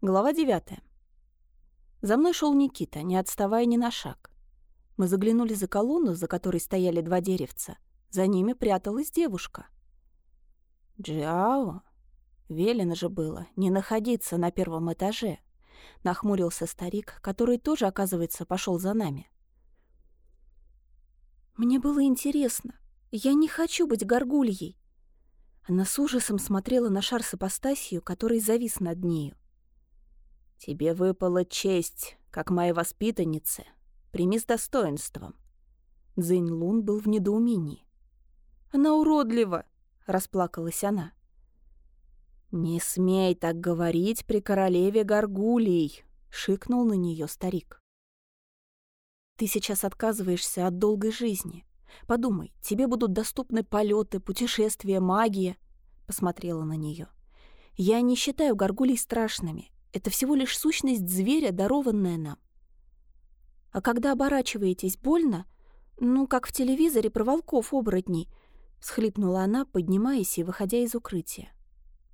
Глава 9. За мной шел Никита, не отставая ни на шаг. Мы заглянули за колонну, за которой стояли два деревца. За ними пряталась девушка. «Джиао?» Велено же было не находиться на первом этаже. Нахмурился старик, который тоже, оказывается, пошел за нами. «Мне было интересно. Я не хочу быть горгульей». Она с ужасом смотрела на шар с апостасию, который завис над нею. «Тебе выпала честь, как моей воспитаннице. Прими с достоинством». Цзинь Лун был в недоумении. «Она уродлива!» — расплакалась она. «Не смей так говорить при королеве Гаргулий!» — шикнул на нее старик. «Ты сейчас отказываешься от долгой жизни. Подумай, тебе будут доступны полеты, путешествия, магия». Посмотрела на нее. «Я не считаю горгулей страшными. Это всего лишь сущность зверя, дарованная нам. А когда оборачиваетесь, больно? Ну, как в телевизоре про волков-оборотней, — всхлипнула она, поднимаясь и выходя из укрытия.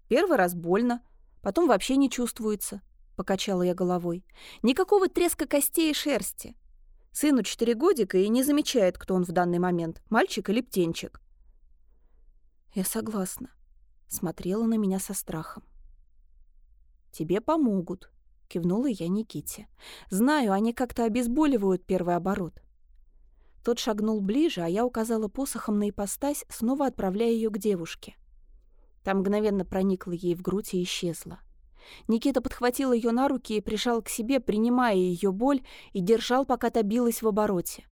«Первый раз больно, потом вообще не чувствуется», — покачала я головой. «Никакого треска костей и шерсти. Сыну четыре годика и не замечает, кто он в данный момент, мальчик или птенчик». «Я согласна», — смотрела на меня со страхом. «Тебе помогут», — кивнула я Никите. «Знаю, они как-то обезболивают первый оборот». Тот шагнул ближе, а я указала посохом на ипостась, снова отправляя ее к девушке. Там мгновенно проникла ей в грудь и исчезла. Никита подхватил ее на руки и прижал к себе, принимая ее боль, и держал, пока та в обороте.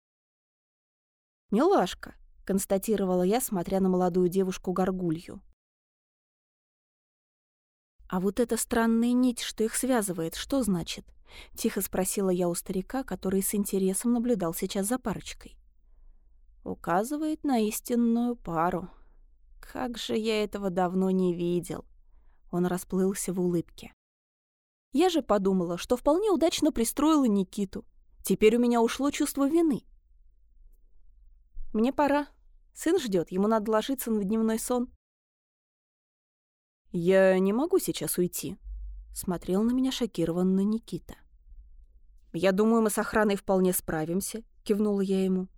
«Милашка», — констатировала я, смотря на молодую девушку-горгулью. «А вот эта странная нить, что их связывает, что значит?» — тихо спросила я у старика, который с интересом наблюдал сейчас за парочкой. «Указывает на истинную пару. Как же я этого давно не видел!» Он расплылся в улыбке. Я же подумала, что вполне удачно пристроила Никиту. Теперь у меня ушло чувство вины. «Мне пора. Сын ждет, ему надо ложиться на дневной сон». «Я не могу сейчас уйти», — смотрел на меня шокированно Никита. «Я думаю, мы с охраной вполне справимся», — кивнула я ему.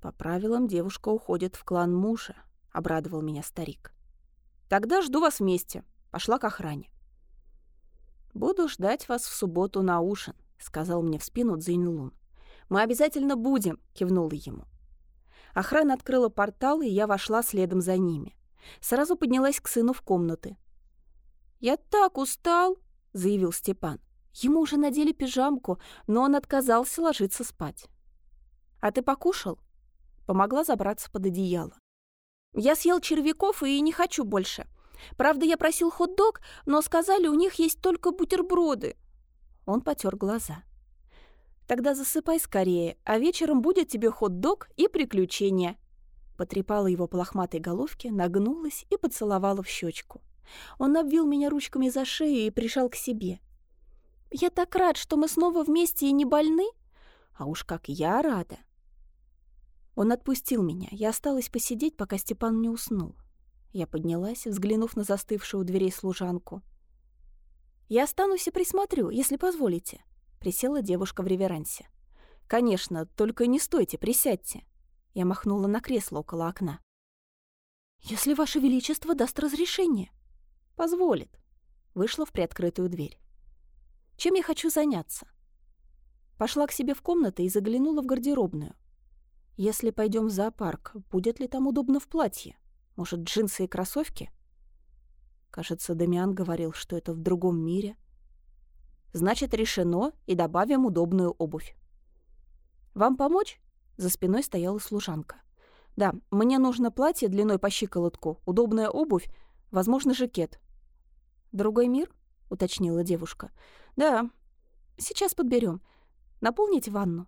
«По правилам девушка уходит в клан мужа», — обрадовал меня старик. «Тогда жду вас вместе», — пошла к охране. «Буду ждать вас в субботу на ужин», — сказал мне в спину Цзиньлун. «Мы обязательно будем», — кивнула ему. Охрана открыла портал, и я вошла следом за ними. Сразу поднялась к сыну в комнаты. «Я так устал», — заявил Степан. Ему уже надели пижамку, но он отказался ложиться спать. «А ты покушал?» Помогла забраться под одеяло. «Я съел червяков и не хочу больше. Правда, я просил хот-дог, но сказали, у них есть только бутерброды». Он потер глаза. «Тогда засыпай скорее, а вечером будет тебе хот-дог и приключения», потрепала его по лохматой головке, нагнулась и поцеловала в щечку. Он обвил меня ручками за шею и прижал к себе. «Я так рад, что мы снова вместе и не больны!» «А уж как я рада!» Он отпустил меня. Я осталась посидеть, пока Степан не уснул. Я поднялась, взглянув на застывшую у дверей служанку. «Я останусь и присмотрю, если позволите», — присела девушка в реверансе. «Конечно, только не стойте, присядьте». Я махнула на кресло около окна. «Если Ваше Величество даст разрешение». «Позволит». Вышла в приоткрытую дверь. «Чем я хочу заняться?» Пошла к себе в комнату и заглянула в гардеробную. Если пойдем в зоопарк, будет ли там удобно в платье? Может, джинсы и кроссовки? Кажется, Дамиан говорил, что это в другом мире. Значит, решено, и добавим удобную обувь. «Вам помочь?» За спиной стояла служанка. «Да, мне нужно платье длиной по щиколотку, удобная обувь, возможно, жакет». «Другой мир?» — уточнила девушка. «Да, сейчас подберем. Наполните ванну.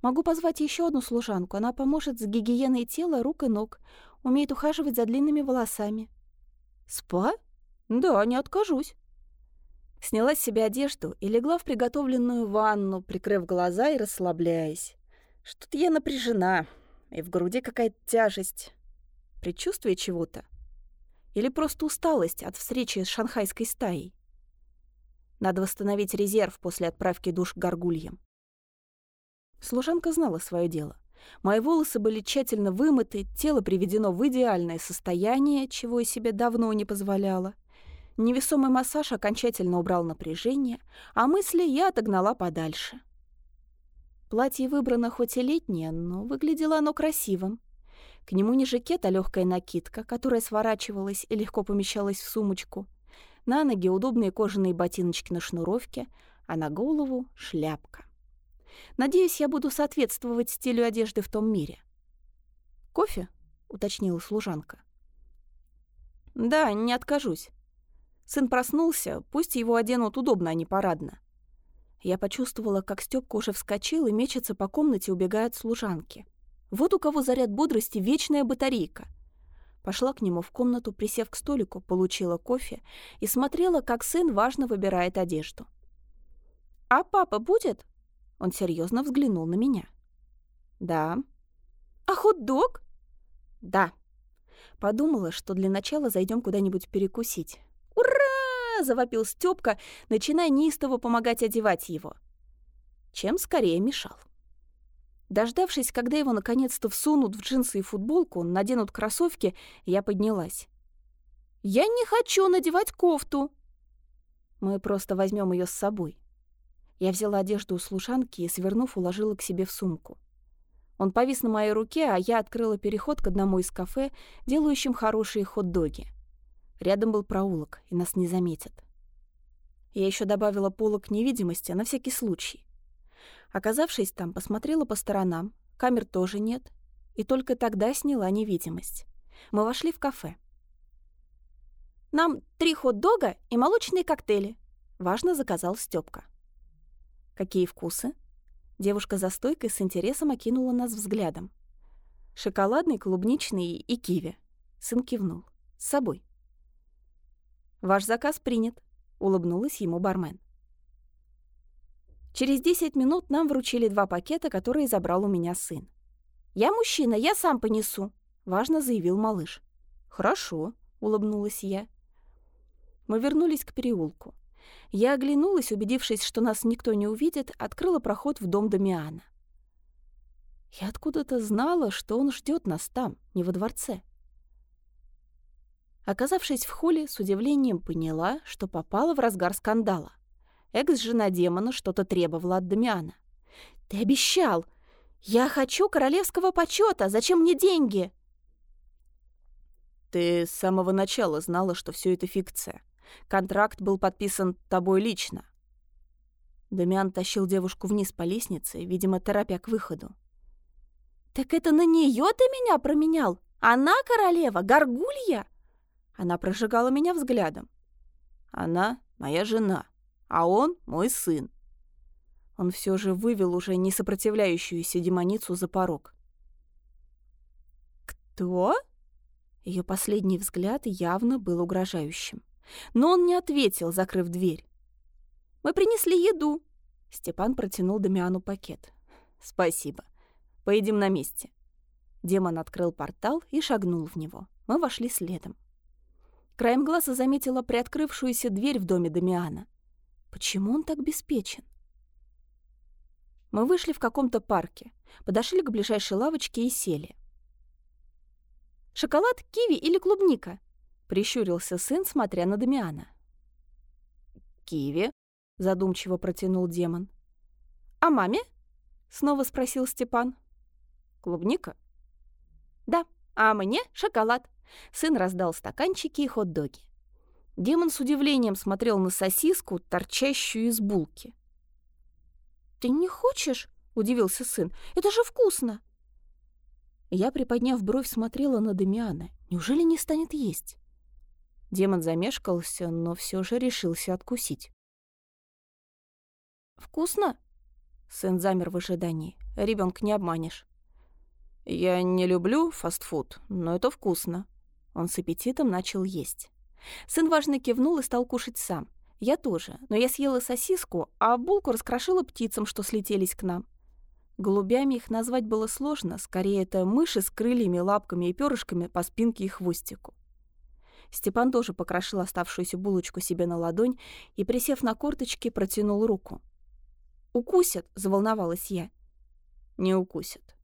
Могу позвать еще одну служанку. Она поможет с гигиеной тела, рук и ног. Умеет ухаживать за длинными волосами». «Спа? Да, не откажусь». Сняла с себя одежду и легла в приготовленную ванну, прикрыв глаза и расслабляясь. Что-то я напряжена, и в груди какая-то тяжесть. Предчувствие чего-то? Или просто усталость от встречи с шанхайской стаей? Надо восстановить резерв после отправки душ к горгульям. Служанка знала свое дело. Мои волосы были тщательно вымыты, тело приведено в идеальное состояние, чего я себе давно не позволяла. Невесомый массаж окончательно убрал напряжение, а мысли я отогнала подальше. Платье выбрано хоть и летнее, но выглядело оно красивым. К нему не жакет, а легкая накидка, которая сворачивалась и легко помещалась в сумочку. На ноги удобные кожаные ботиночки на шнуровке, а на голову — шляпка. Надеюсь, я буду соответствовать стилю одежды в том мире. «Кофе?» — уточнила служанка. «Да, не откажусь. Сын проснулся, пусть его оденут удобно, а не парадно. Я почувствовала, как Стёпка уже вскочил и мечется по комнате, убегая от служанки. Вот у кого заряд бодрости вечная батарейка. Пошла к нему в комнату, присев к столику, получила кофе и смотрела, как сын важно выбирает одежду. «А папа будет?» Он серьезно взглянул на меня. «Да». «А хот-дог?» «Да». Подумала, что для начала зайдем куда-нибудь перекусить. Завопил Стёпка, начиная неистово помогать одевать его. Чем скорее мешал. Дождавшись, когда его наконец-то всунут в джинсы и футболку, наденут кроссовки, я поднялась. «Я не хочу надевать кофту!» «Мы просто возьмем ее с собой». Я взяла одежду у служанки и, свернув, уложила к себе в сумку. Он повис на моей руке, а я открыла переход к одному из кафе, делающим хорошие хот-доги. Рядом был проулок, и нас не заметят. Я еще добавила полок невидимости на всякий случай. Оказавшись там, посмотрела по сторонам, камер тоже нет, и только тогда сняла невидимость. Мы вошли в кафе. «Нам три хот-дога и молочные коктейли», — важно заказал Стёпка. «Какие вкусы?» Девушка за стойкой с интересом окинула нас взглядом. «Шоколадный, клубничный и киви». Сын кивнул. «С собой». «Ваш заказ принят», — улыбнулась ему бармен. Через 10 минут нам вручили два пакета, которые забрал у меня сын. «Я мужчина, я сам понесу», — важно заявил малыш. «Хорошо», — улыбнулась я. Мы вернулись к переулку. Я оглянулась, убедившись, что нас никто не увидит, открыла проход в дом Дамиана. Я откуда-то знала, что он ждет нас там, не во дворце. Оказавшись в холле, с удивлением поняла, что попала в разгар скандала. Экс-жена демона что-то требовала от Дамиана. «Ты обещал! Я хочу королевского почета! Зачем мне деньги?» «Ты с самого начала знала, что все это фикция. Контракт был подписан тобой лично». Дамиан тащил девушку вниз по лестнице, видимо, торопя к выходу. «Так это на нее ты меня променял? Она королева, горгулья?» Она прожигала меня взглядом. «Она моя жена», а он мой сын. Он все же вывел уже не сопротивляющуюся демоницу за порог. «Кто?» Ее последний взгляд явно был угрожающим. Но он не ответил, закрыв дверь. «Мы принесли еду». Степан протянул Дамиану пакет. «Спасибо. Поедим на месте». Демон открыл портал и шагнул в него. Мы вошли следом. Краем глаза заметила приоткрывшуюся дверь в доме Дамиана. Почему он так беспечен? Мы вышли в каком-то парке, подошли к ближайшей лавочке и сели. «Шоколад, киви или клубника?» — прищурился сын, смотря на Дамиана. «Киви», — задумчиво протянул демон. «А маме?» — снова спросил Степан. «Клубника?» «Да, а мне шоколад». Сын раздал стаканчики и хот-доги. Демон с удивлением смотрел на сосиску, торчащую из булки. «Ты не хочешь?» — удивился сын. «Это же вкусно!» Я, приподняв бровь, смотрела на Дамиана. Неужели не станет есть? Демон замешкался, но все же решился откусить. «Вкусно?» Сын замер в ожидании. Ребенка не обманешь. «Я не люблю фастфуд, но это вкусно». Он с аппетитом начал есть. Сын важно кивнул и стал кушать сам. Я тоже, но я съела сосиску, а булку раскрошила птицам, что слетелись к нам. Голубями их назвать было сложно, скорее это мыши с крыльями, лапками и перышками по спинке и хвостику. Степан тоже покрошил оставшуюся булочку себе на ладонь и, присев на корточки, протянул руку. «Укусят?» — заволновалась я. «Не укусят.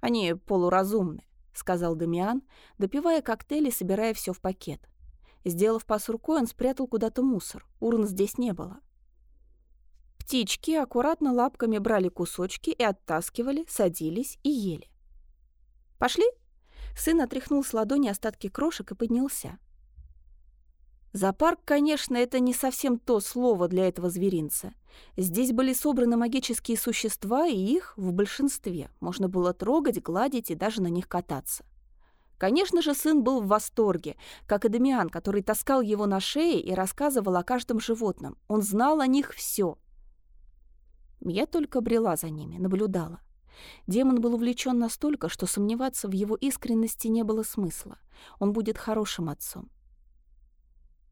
Они полуразумны», — сказал Дамиан, допивая коктейль и собирая все в пакет. Сделав пас рукой, он спрятал куда-то мусор. Урн здесь не было. Птички аккуратно лапками брали кусочки и оттаскивали, садились и ели. «Пошли?» Сын отряхнул с ладони остатки крошек и поднялся. Зоопарк, конечно, это не совсем то слово для этого зверинца. Здесь были собраны магические существа, и их, в большинстве, можно было трогать, гладить и даже на них кататься. Конечно же, сын был в восторге, как и Дамиан, который таскал его на шее и рассказывал о каждом животном. Он знал о них все. Я только брела за ними, наблюдала. Демон был увлечен настолько, что сомневаться в его искренности не было смысла. Он будет хорошим отцом.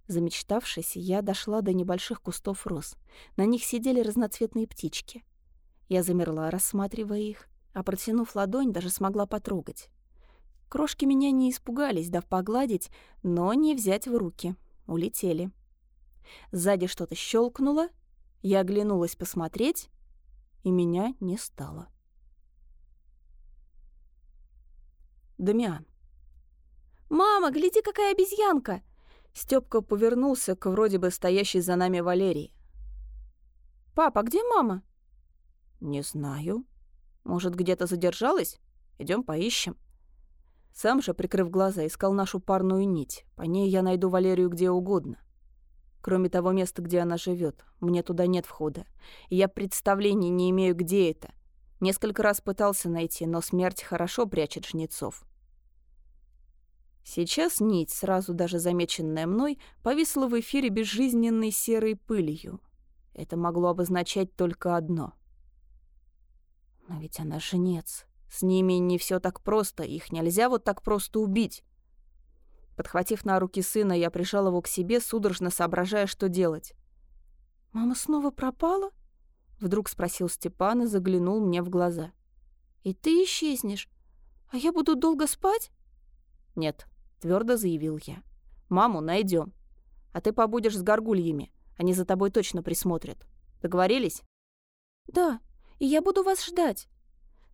Замечтавшись, я дошла до небольших кустов роз. На них сидели разноцветные птички. Я замерла, рассматривая их, а протянув ладонь, даже смогла потрогать. Крошки меня не испугались, дав погладить, но не взять в руки. Улетели. Сзади что-то щелкнуло. Я оглянулась посмотреть, и меня не стало. Дамиан. «Мама, гляди, какая обезьянка!» Стёпка повернулся к вроде бы стоящей за нами Валерии. «Папа, где мама?» «Не знаю. Может, где-то задержалась? Идем поищем». Сам же, прикрыв глаза, искал нашу парную нить. По ней я найду Валерию где угодно. Кроме того места, где она живет, мне туда нет входа. И я представления не имею, где это. Несколько раз пытался найти, но смерть хорошо прячет жнецов. Сейчас нить, сразу даже замеченная мной, повисла в эфире безжизненной серой пылью. Это могло обозначать только одно. Но ведь она жнец. С ними не все так просто, их нельзя вот так просто убить. Подхватив на руки сына, я прижал его к себе, судорожно соображая, что делать. «Мама снова пропала?» Вдруг спросил Степан и заглянул мне в глаза. «И ты исчезнешь? А я буду долго спать?» «Нет», — твердо заявил я. «Маму найдем. А ты побудешь с горгульями. Они за тобой точно присмотрят. Договорились?» «Да, и я буду вас ждать».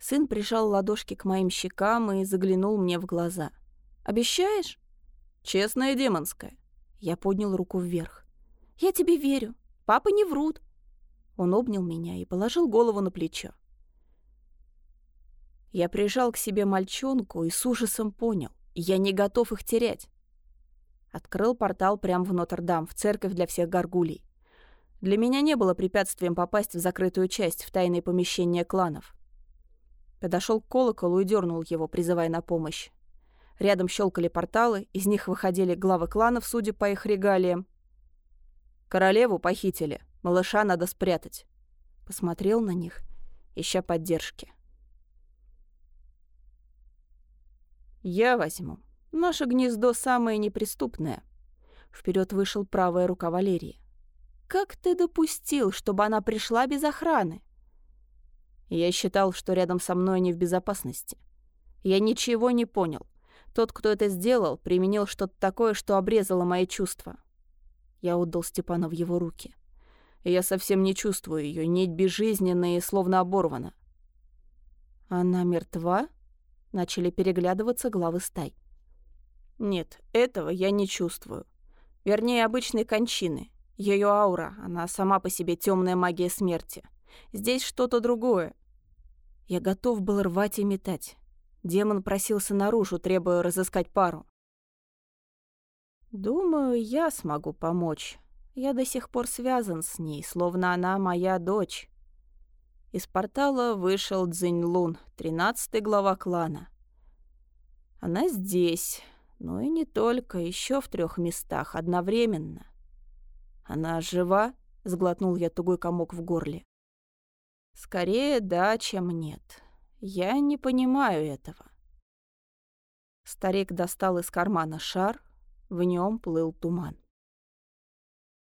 Сын прижал ладошки к моим щекам и заглянул мне в глаза. «Обещаешь?» «Честная демонская». Я поднял руку вверх. «Я тебе верю. Папы не врут. Он обнял меня и положил голову на плечо. Я прижал к себе мальчонку и с ужасом понял, я не готов их терять. Открыл портал прямо в Нотр-Дам, в церковь для всех горгулей. Для меня не было препятствием попасть в закрытую часть, в тайные помещения кланов. Подошел к колоколу и дернул его, призывая на помощь. Рядом щелкали порталы, из них выходили главы кланов, судя по их регалиям. Королеву похитили, Малыша надо спрятать. Посмотрел на них, ища поддержки. Я возьму. Наше гнездо самое неприступное. Вперед вышел правая рука Валерии. Как ты допустил, чтобы она пришла без охраны? Я считал, что рядом со мной не в безопасности. Я ничего не понял. Тот, кто это сделал, применил что-то такое, что обрезало мои чувства. Я отдал Степана в его руки я совсем не чувствую ее, нить безжизненная и словно оборвана. «Она мертва?» — начали переглядываться главы стай. «Нет, этого я не чувствую. Вернее, обычной кончины. Ее аура, она сама по себе темная магия смерти. Здесь что-то другое. Я готов был рвать и метать. Демон просился наружу, требуя разыскать пару. «Думаю, я смогу помочь», я до сих пор связан с ней, словно она моя дочь. Из портала вышел Цзинь-Лун, тринадцатый глава клана. Она здесь, но и не только, еще в трех местах одновременно. Она жива? Сглотнул я тугой комок в горле. Скорее да, чем нет. Я не понимаю этого. Старик достал из кармана шар, в нем плыл туман.